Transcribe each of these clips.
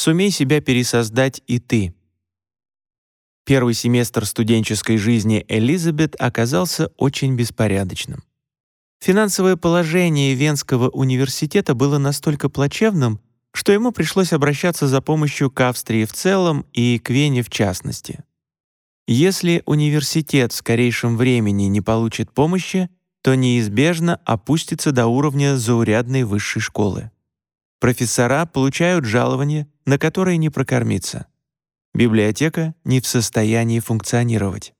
сумей себя пересоздать и ты. Первый семестр студенческой жизни Элизабет оказался очень беспорядочным. Финансовое положение Венского университета было настолько плачевным, что ему пришлось обращаться за помощью к Австрии в целом и к Вене в частности. Если университет в скорейшем времени не получит помощи, то неизбежно опустится до уровня заурядной высшей школы. Профессора получают жалование, на которое не прокормиться. Библиотека не в состоянии функционировать.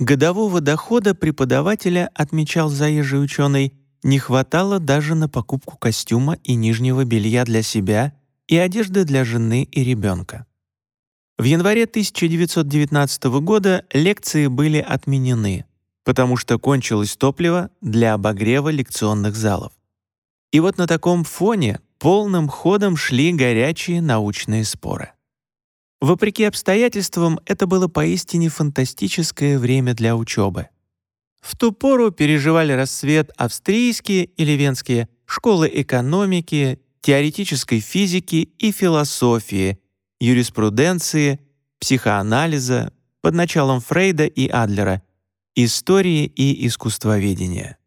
Годового дохода преподавателя, отмечал заезжий ученый, не хватало даже на покупку костюма и нижнего белья для себя и одежды для жены и ребенка. В январе 1919 года лекции были отменены, потому что кончилось топливо для обогрева лекционных залов. И вот на таком фоне полным ходом шли горячие научные споры. Вопреки обстоятельствам, это было поистине фантастическое время для учебы. В ту пору переживали расцвет австрийские или венские школы экономики, теоретической физики и философии, юриспруденции, психоанализа под началом Фрейда и Адлера, истории и искусствоведения.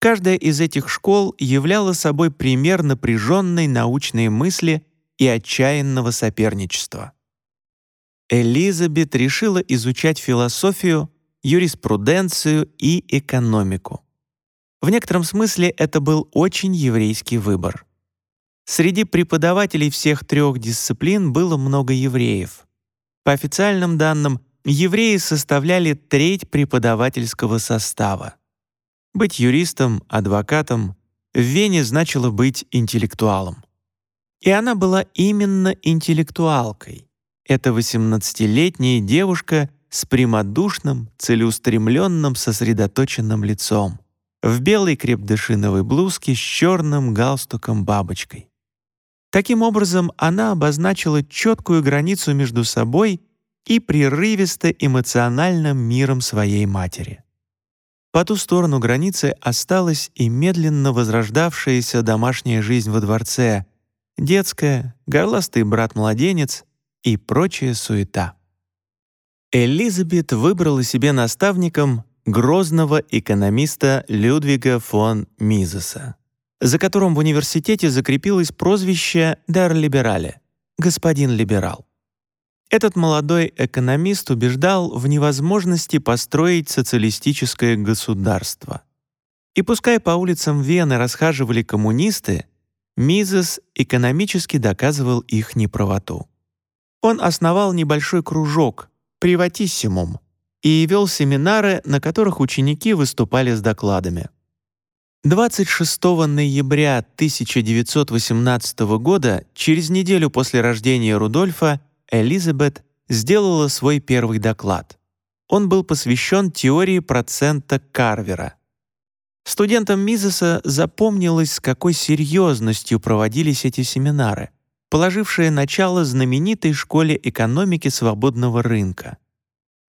Каждая из этих школ являла собой пример напряженной научной мысли и отчаянного соперничества. Элизабет решила изучать философию, юриспруденцию и экономику. В некотором смысле это был очень еврейский выбор. Среди преподавателей всех трех дисциплин было много евреев. По официальным данным, евреи составляли треть преподавательского состава. Быть юристом, адвокатом в Вене значило быть интеллектуалом. И она была именно интеллектуалкой. Эта 18-летняя девушка с прямодушным, целеустремленным, сосредоточенным лицом, в белой крепдышиновой блузке с черным галстуком-бабочкой. Таким образом, она обозначила четкую границу между собой и прерывисто-эмоциональным миром своей матери. По ту сторону границы осталась и медленно возрождавшаяся домашняя жизнь во дворце, детская, горластый брат-младенец и прочая суета. Элизабет выбрала себе наставником грозного экономиста Людвига фон Мизеса за которым в университете закрепилось прозвище «Дар Либерале» — «Господин Либерал». Этот молодой экономист убеждал в невозможности построить социалистическое государство. И пускай по улицам Вены расхаживали коммунисты, Мизес экономически доказывал их неправоту. Он основал небольшой кружок «Приватиссимум» и вел семинары, на которых ученики выступали с докладами. 26 ноября 1918 года, через неделю после рождения Рудольфа, Элизабет сделала свой первый доклад. Он был посвящен теории процента Карвера. Студентам Мизеса запомнилось, с какой серьезностью проводились эти семинары, положившие начало знаменитой школе экономики свободного рынка.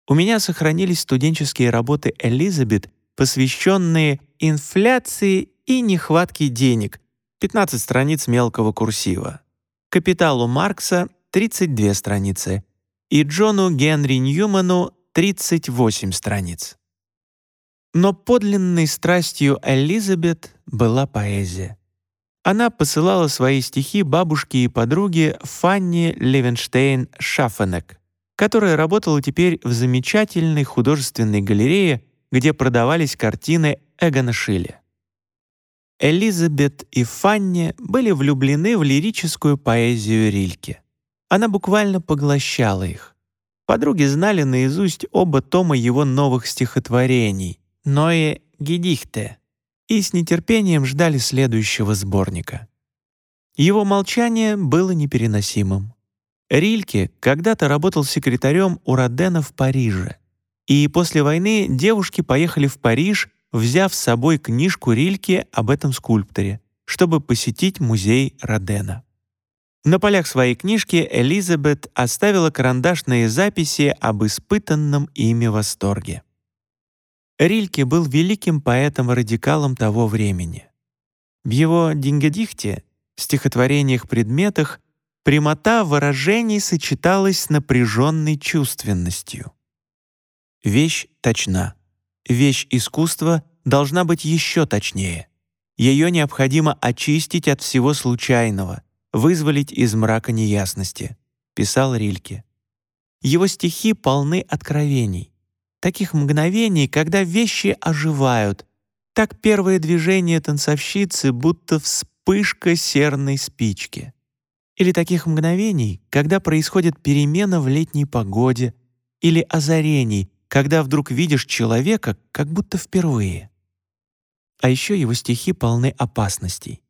У меня сохранились студенческие работы Элизабет, посвященные инфляции и нехватке денег, 15 страниц мелкого курсива, капиталу Маркса 32 страницы и Джону Генри Ньюману 38 страниц. Но подлинной страстью Элизабет была поэзия. Она посылала свои стихи бабушке и подруге Фанни Левенштейн Шаффенек, которая работала теперь в замечательной художественной галерее, где продавались картины Эгона Шилли. Элизабет и Фанни были влюблены в лирическую поэзию Рильке. Она буквально поглощала их. Подруги знали наизусть оба тома его новых стихотворений «Ноэ Гедихте» и с нетерпением ждали следующего сборника. Его молчание было непереносимым. Рильке когда-то работал секретарем у Родена в Париже. И после войны девушки поехали в Париж взяв с собой книжку Рильке об этом скульпторе, чтобы посетить музей Родена. На полях своей книжки Элизабет оставила карандашные записи об испытанном ими восторге. Рильке был великим поэтом-радикалом того времени. В его «Дингедихте» стихотворениях-предметах прямота выражений сочеталась с напряженной чувственностью. Вещь точна. Вещь искусства должна быть еще точнее. Ее необходимо очистить от всего случайного, вызволить из мрака неясности, писал Рильке. Его стихи полны откровений, таких мгновений, когда вещи оживают. Так первое движение танцовщицы будто вспышка серной спички. Или таких мгновений, когда происходит перемена в летней погоде, или озарений, когда вдруг видишь человека как будто впервые. А еще его стихи полны опасностей.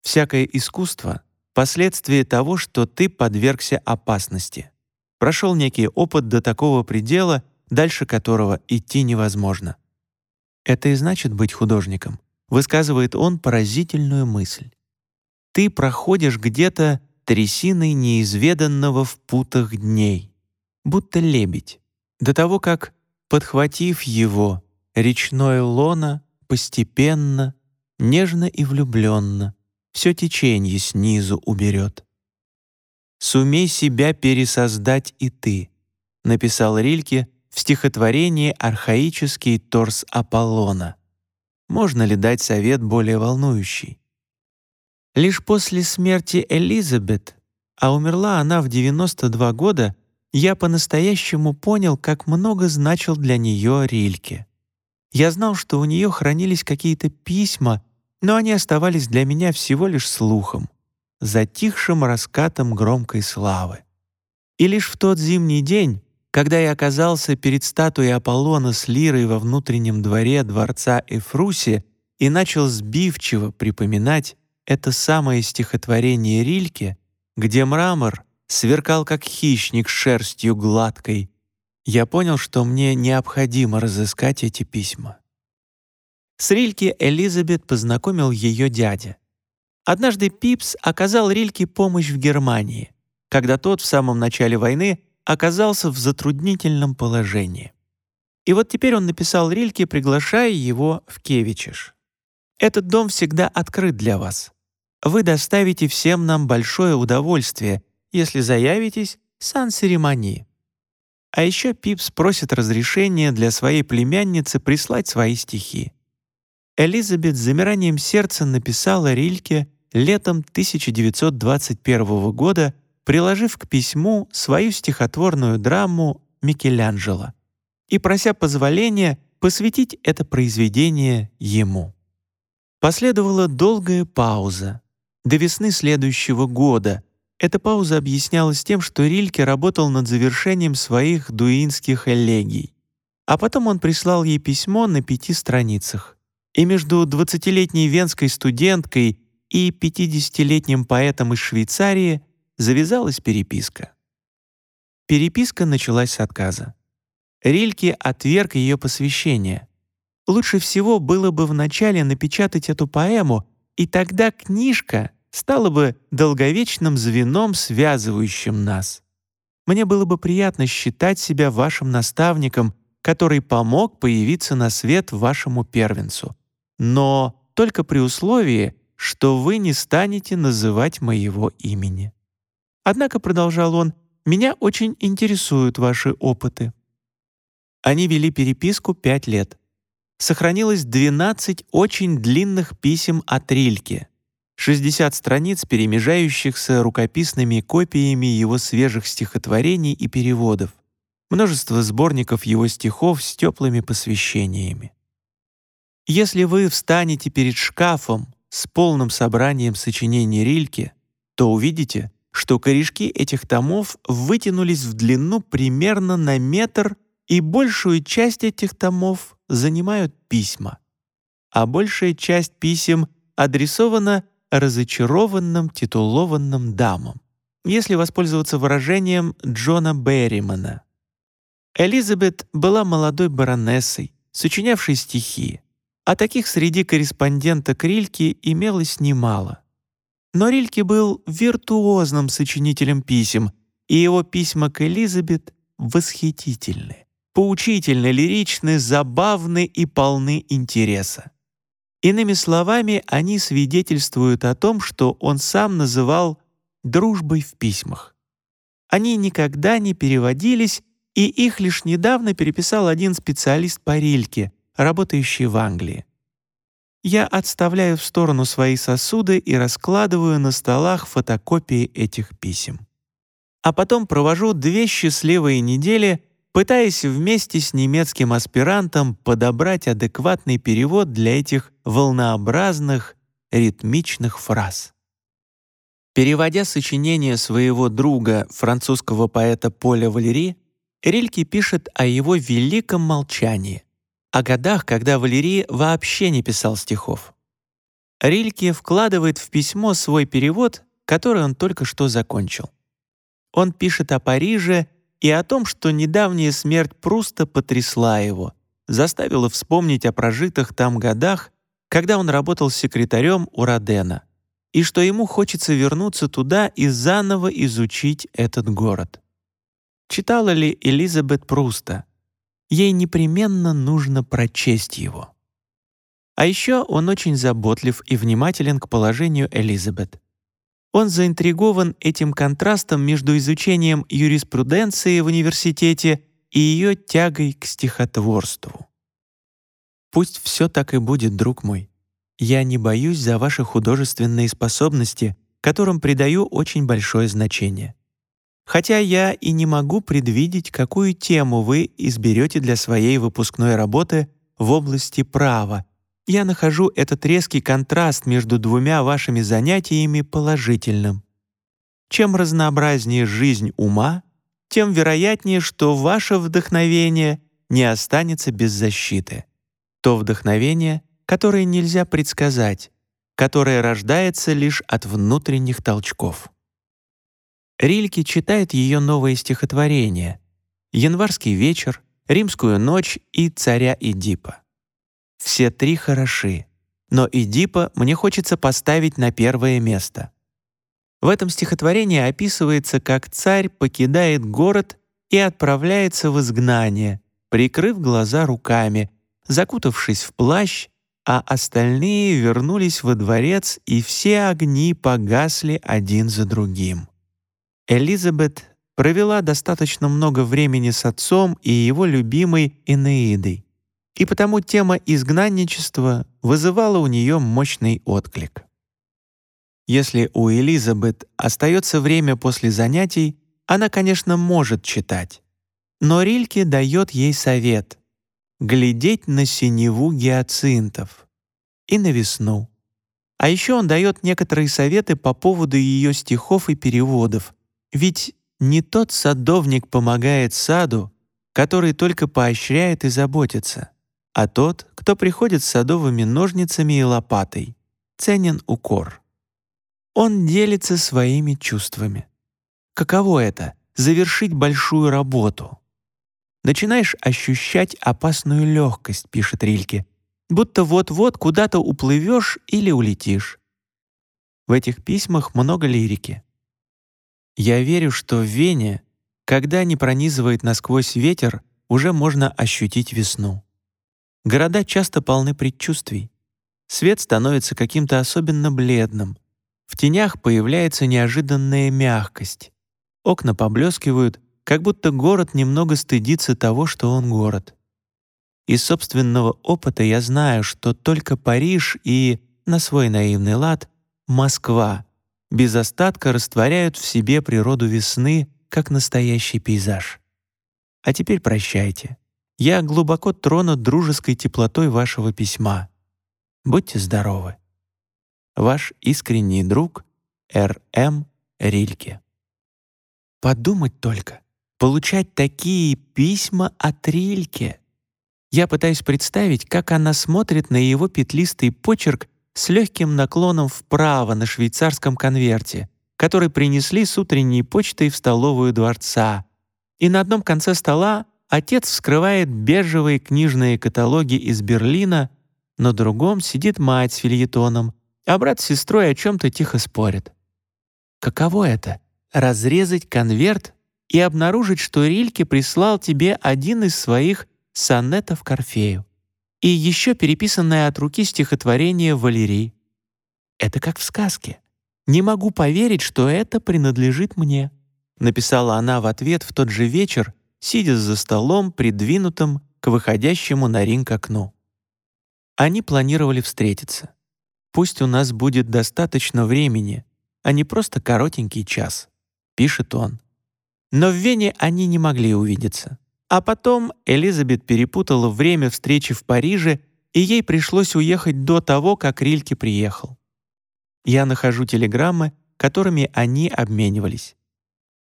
Всякое искусство — последствие того, что ты подвергся опасности. Прошел некий опыт до такого предела, дальше которого идти невозможно. Это и значит быть художником, высказывает он поразительную мысль. Ты проходишь где-то трясиной неизведанного в путах дней, будто лебедь, до того, как, подхватив его, речное лона постепенно, нежно и влюбленно все течение снизу уберет. «Сумей себя пересоздать и ты», написал Рильке в стихотворении «Архаический торс Аполлона». Можно ли дать совет более волнующий? Лишь после смерти Элизабет, а умерла она в 92 года, я по-настоящему понял, как много значил для нее Рильке. Я знал, что у нее хранились какие-то письма, но они оставались для меня всего лишь слухом, затихшим раскатом громкой славы. И лишь в тот зимний день, когда я оказался перед статуей Аполлона с лирой во внутреннем дворе дворца Эфруси и начал сбивчиво припоминать это самое стихотворение Рильке, где мрамор сверкал как хищник шерстью гладкой, я понял, что мне необходимо разыскать эти письма. С Рильке Элизабет познакомил ее дядя. Однажды Пипс оказал Рильке помощь в Германии, когда тот в самом начале войны оказался в затруднительном положении. И вот теперь он написал Рильке, приглашая его в Кевичиш. «Этот дом всегда открыт для вас. Вы доставите всем нам большое удовольствие, если заявитесь сан-церемонии». А еще Пипс просит разрешения для своей племянницы прислать свои стихи. Элизабет с замиранием сердца написала Рильке летом 1921 года, приложив к письму свою стихотворную драму «Микеланджело» и прося позволения посвятить это произведение ему. Последовала долгая пауза. До весны следующего года — эта пауза объяснялась тем, что Рильке работал над завершением своих дуинских элегий. А потом он прислал ей письмо на пяти страницах. И между 20-летней венской студенткой и 50-летним поэтом из Швейцарии завязалась переписка. Переписка началась с отказа. Рильке отверг ее посвящение. Лучше всего было бы вначале напечатать эту поэму, и тогда книжка стало бы долговечным звеном, связывающим нас. Мне было бы приятно считать себя вашим наставником, который помог появиться на свет вашему первенцу. Но только при условии, что вы не станете называть моего имени. Однако, продолжал он, меня очень интересуют ваши опыты. Они вели переписку пять лет. Сохранилось 12 очень длинных писем от Рильке — 60 страниц, перемежающихся рукописными копиями его свежих стихотворений и переводов, множество сборников его стихов с теплыми посвящениями. Если вы встанете перед шкафом с полным собранием сочинений Рильке, то увидите, что корешки этих томов вытянулись в длину примерно на метр, и большую часть этих томов занимают письма. А большая часть писем адресована разочарованным титулованным дамам, если воспользоваться выражением Джона Берримана. Элизабет была молодой баронессой, сочинявшей стихи, а таких среди корреспонденток Рильки имелось немало. Но Рильке был виртуозным сочинителем писем, и его письма к Элизабет восхитительны, поучительны, лиричны, забавны и полны интереса. Иными словами, они свидетельствуют о том, что он сам называл «Дружбой в письмах». Они никогда не переводились, и их лишь недавно переписал один специалист по рильке, работающий в Англии. Я отставляю в сторону свои сосуды и раскладываю на столах фотокопии этих писем. А потом провожу две счастливые недели — пытаясь вместе с немецким аспирантом подобрать адекватный перевод для этих волнообразных, ритмичных фраз. Переводя сочинение своего друга, французского поэта Поля Валери, Рильке пишет о его великом молчании, о годах, когда Валери вообще не писал стихов. Рильке вкладывает в письмо свой перевод, который он только что закончил. Он пишет о Париже и о том, что недавняя смерть Пруста потрясла его, заставила вспомнить о прожитых там годах, когда он работал секретарем у Родена, и что ему хочется вернуться туда и заново изучить этот город. Читала ли Элизабет Пруста? Ей непременно нужно прочесть его. А еще он очень заботлив и внимателен к положению Элизабет. Он заинтригован этим контрастом между изучением юриспруденции в университете и ее тягой к стихотворству. Пусть все так и будет, друг мой. Я не боюсь за ваши художественные способности, которым придаю очень большое значение. Хотя я и не могу предвидеть, какую тему вы изберете для своей выпускной работы в области права я нахожу этот резкий контраст между двумя вашими занятиями положительным. Чем разнообразнее жизнь ума, тем вероятнее, что ваше вдохновение не останется без защиты. То вдохновение, которое нельзя предсказать, которое рождается лишь от внутренних толчков. Рильке читает ее новое стихотворение «Январский вечер», «Римскую ночь» и «Царя Эдипа». Все три хороши, но Эдипа мне хочется поставить на первое место. В этом стихотворении описывается, как царь покидает город и отправляется в изгнание, прикрыв глаза руками, закутавшись в плащ, а остальные вернулись во дворец, и все огни погасли один за другим. Элизабет провела достаточно много времени с отцом и его любимой Энеидой и потому тема изгнанничества вызывала у нее мощный отклик. Если у Элизабет остается время после занятий, она, конечно, может читать. Но Рильке дает ей совет — глядеть на синеву гиацинтов и на весну. А еще он дает некоторые советы по поводу ее стихов и переводов, ведь не тот садовник помогает саду, который только поощряет и заботится а тот, кто приходит с садовыми ножницами и лопатой, ценен укор. Он делится своими чувствами. Каково это — завершить большую работу? Начинаешь ощущать опасную легкость, пишет Рильке, будто вот-вот куда-то уплывешь или улетишь. В этих письмах много лирики. Я верю, что в Вене, когда не пронизывает насквозь ветер, уже можно ощутить весну. Города часто полны предчувствий. Свет становится каким-то особенно бледным. В тенях появляется неожиданная мягкость. Окна поблескивают, как будто город немного стыдится того, что он город. Из собственного опыта я знаю, что только Париж и, на свой наивный лад, Москва без остатка растворяют в себе природу весны, как настоящий пейзаж. А теперь прощайте. Я глубоко тронут дружеской теплотой вашего письма. Будьте здоровы. Ваш искренний друг Р.М. Рильке. Подумать только, получать такие письма от Рильке. Я пытаюсь представить, как она смотрит на его петлистый почерк с легким наклоном вправо на швейцарском конверте, который принесли с утренней почтой в столовую дворца. И на одном конце стола Отец вскрывает бежевые книжные каталоги из Берлина, на другом сидит мать с фильетоном, а брат с сестрой о чем-то тихо спорят. Каково это — разрезать конверт и обнаружить, что Рильке прислал тебе один из своих сонетов к Орфею и еще переписанное от руки стихотворение Валерий. Это как в сказке. «Не могу поверить, что это принадлежит мне», написала она в ответ в тот же вечер, сидя за столом, придвинутым к выходящему на ринг окну. Они планировали встретиться. «Пусть у нас будет достаточно времени, а не просто коротенький час», — пишет он. Но в Вене они не могли увидеться. А потом Элизабет перепутала время встречи в Париже, и ей пришлось уехать до того, как Рильке приехал. Я нахожу телеграммы, которыми они обменивались.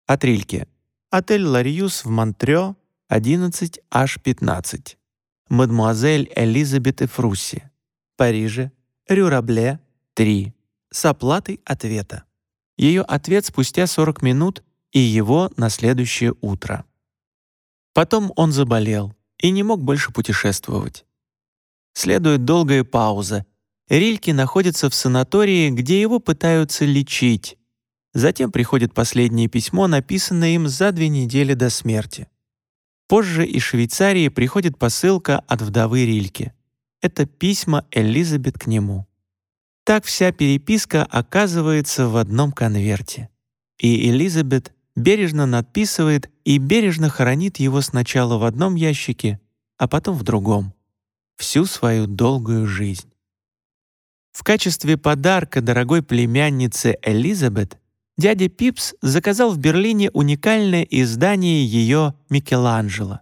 От Рильке. Отель «Лариус» в Монтрё, 11H15. Мадемуазель Элизабет Эфрусси. Париже, Рюрабле, 3. С оплатой ответа. Ее ответ спустя 40 минут и его на следующее утро. Потом он заболел и не мог больше путешествовать. Следует долгая пауза. Рильке находится в санатории, где его пытаются лечить. Затем приходит последнее письмо, написанное им за две недели до смерти. Позже из Швейцарии приходит посылка от вдовы Рильке. Это письма Элизабет к нему. Так вся переписка оказывается в одном конверте. И Элизабет бережно надписывает и бережно хранит его сначала в одном ящике, а потом в другом. Всю свою долгую жизнь. В качестве подарка дорогой племяннице Элизабет дядя Пипс заказал в Берлине уникальное издание ее Микеланджело.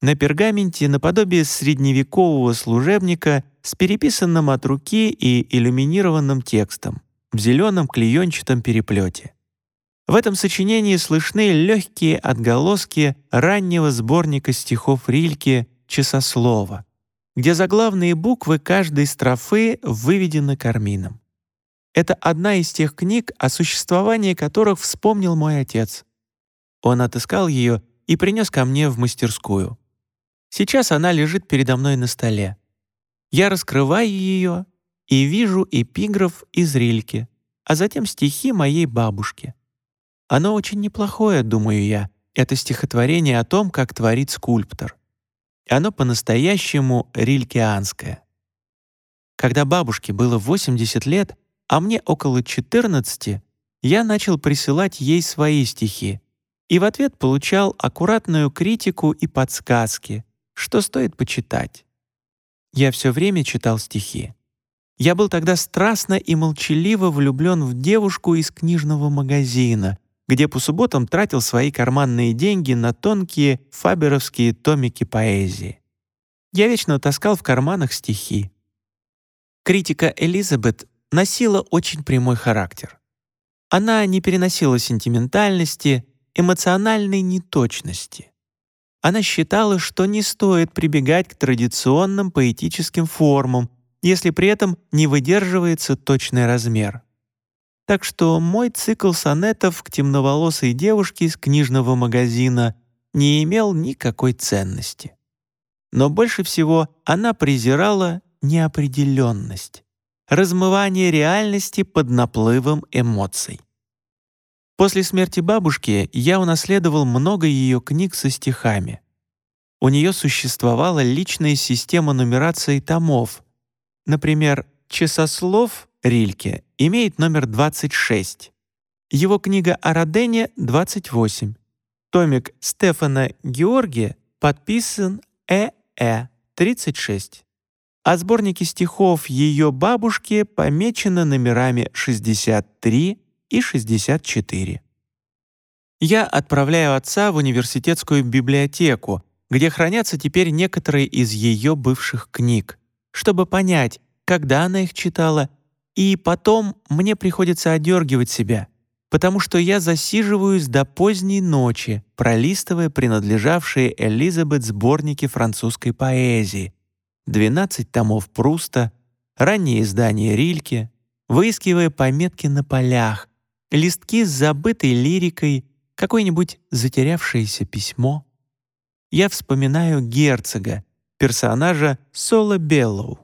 На пергаменте наподобие средневекового служебника с переписанным от руки и иллюминированным текстом в зеленом клеенчатом переплете. В этом сочинении слышны легкие отголоски раннего сборника стихов Рильке «Часослова», где заглавные буквы каждой строфы выведены кармином. Это одна из тех книг, о существовании которых вспомнил мой отец. Он отыскал ее и принес ко мне в мастерскую. Сейчас она лежит передо мной на столе. Я раскрываю ее и вижу эпиграф из Рильки, а затем стихи моей бабушки. Оно очень неплохое, думаю я. Это стихотворение о том, как творит скульптор. Оно по-настоящему рилькианское. Когда бабушке было 80 лет, а мне около 14, я начал присылать ей свои стихи и в ответ получал аккуратную критику и подсказки, что стоит почитать. Я все время читал стихи. Я был тогда страстно и молчаливо влюблен в девушку из книжного магазина, где по субботам тратил свои карманные деньги на тонкие фаберовские томики поэзии. Я вечно таскал в карманах стихи. Критика Элизабет носила очень прямой характер. Она не переносила сентиментальности, эмоциональной неточности. Она считала, что не стоит прибегать к традиционным поэтическим формам, если при этом не выдерживается точный размер. Так что мой цикл сонетов к темноволосой девушке из книжного магазина не имел никакой ценности. Но больше всего она презирала неопределенность, размывание реальности под наплывом эмоций. После смерти бабушки я унаследовал много ее книг со стихами. У нее существовала личная система нумерации томов. Например, «Часослов» Рильке имеет номер 26. Его книга о Родене — 28. Томик Стефана Георгия подписан ЭЭ 36. А сборники стихов ее бабушки помечены номерами 63 и 64. Я отправляю отца в университетскую библиотеку, где хранятся теперь некоторые из ее бывших книг, чтобы понять, когда она их читала и потом мне приходится одергивать себя, потому что я засиживаюсь до поздней ночи, пролистывая принадлежавшие Элизабет сборники французской поэзии, 12 томов Пруста, ранние издания Рильке, выискивая пометки на полях, листки с забытой лирикой, какое-нибудь затерявшееся письмо. Я вспоминаю герцога, персонажа Соло Беллоу,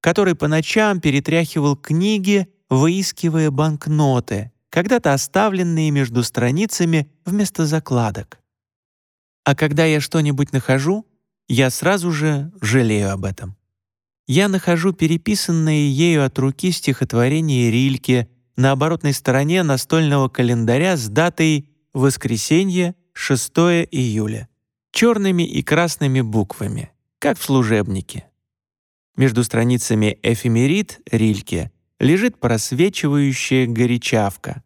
который по ночам перетряхивал книги, выискивая банкноты, когда-то оставленные между страницами вместо закладок. А когда я что-нибудь нахожу, я сразу же жалею об этом. Я нахожу переписанные ею от руки стихотворения Рильке на оборотной стороне настольного календаря с датой «Воскресенье, 6 июля» черными и красными буквами, как в служебнике. Между страницами «Эфемерит» Рильке лежит просвечивающая горячавка.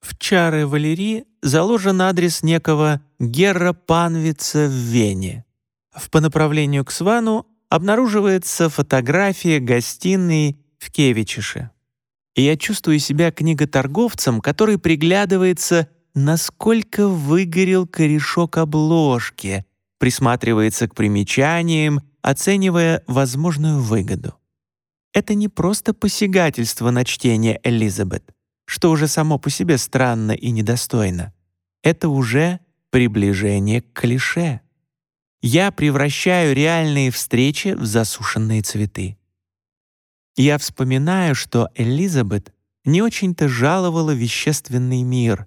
В чары Валерии заложен адрес некого Герра Панвица в Вене. В по направлению к Свану обнаруживается фотография гостиной в Кевичише. И я чувствую себя книготорговцем, который приглядывается, насколько выгорел корешок обложки, присматривается к примечаниям, оценивая возможную выгоду. Это не просто посягательство на чтение Элизабет, что уже само по себе странно и недостойно. Это уже приближение к клише. Я превращаю реальные встречи в засушенные цветы. Я вспоминаю, что Элизабет не очень-то жаловала вещественный мир,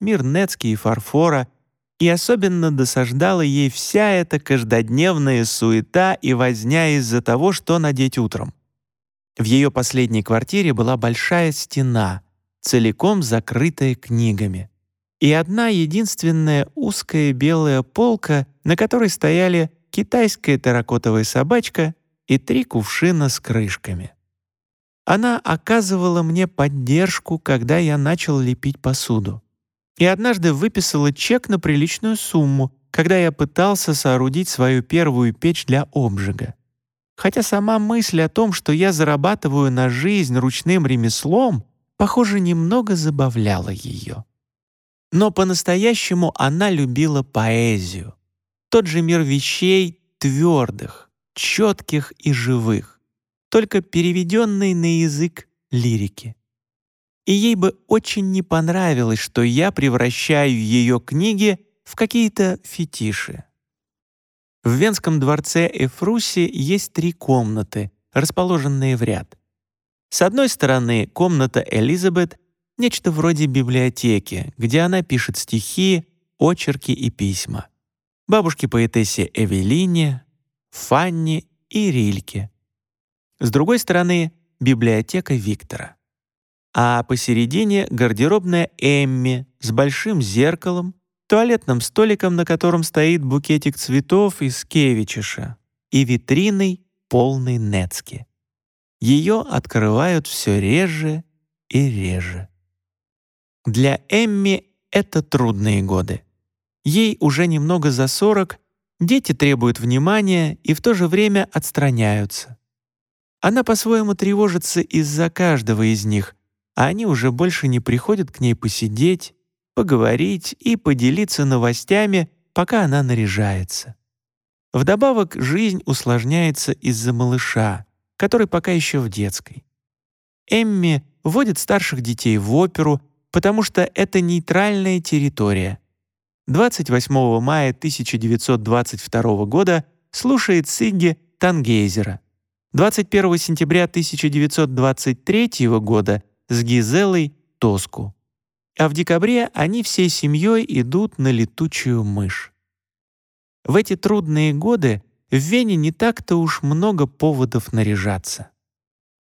мир Нецки и фарфора, и особенно досаждала ей вся эта каждодневная суета и возня из-за того, что надеть утром. В ее последней квартире была большая стена, целиком закрытая книгами, и одна единственная узкая белая полка, на которой стояли китайская терракотовая собачка и три кувшина с крышками. Она оказывала мне поддержку, когда я начал лепить посуду. И однажды выписала чек на приличную сумму, когда я пытался соорудить свою первую печь для обжига. Хотя сама мысль о том, что я зарабатываю на жизнь ручным ремеслом, похоже, немного забавляла ее. Но по-настоящему она любила поэзию. Тот же мир вещей твердых, четких и живых только переведенный на язык лирики. И ей бы очень не понравилось, что я превращаю ее книги в какие-то фетиши. В Венском дворце Эфруси есть три комнаты, расположенные в ряд. С одной стороны комната Элизабет — нечто вроде библиотеки, где она пишет стихи, очерки и письма. Бабушке-поэтессе Эвелине, Фанни и Рильке. С другой стороны — библиотека Виктора. А посередине — гардеробная Эмми с большим зеркалом, туалетным столиком, на котором стоит букетик цветов из кевичиша, и витриной, полной Нецки. Ее открывают все реже и реже. Для Эмми это трудные годы. Ей уже немного за сорок, дети требуют внимания и в то же время отстраняются. Она по-своему тревожится из-за каждого из них, а они уже больше не приходят к ней посидеть, поговорить и поделиться новостями, пока она наряжается. Вдобавок, жизнь усложняется из-за малыша, который пока еще в детской. Эмми водит старших детей в оперу, потому что это нейтральная территория. 28 мая 1922 года слушает Сигги Тангейзера. 21 сентября 1923 года с Гизелой Тоску. А в декабре они всей семьей идут на летучую мышь. В эти трудные годы в Вене не так-то уж много поводов наряжаться.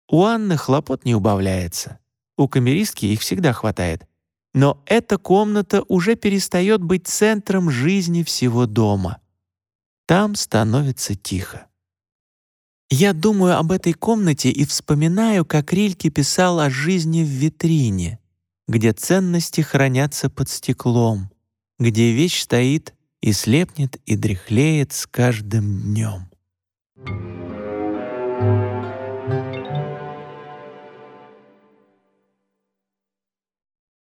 У Анны хлопот не убавляется. У камеристки их всегда хватает. Но эта комната уже перестает быть центром жизни всего дома. Там становится тихо. Я думаю об этой комнате и вспоминаю, как Рильке писал о жизни в витрине, где ценности хранятся под стеклом, где вещь стоит и слепнет и дряхлеет с каждым днем.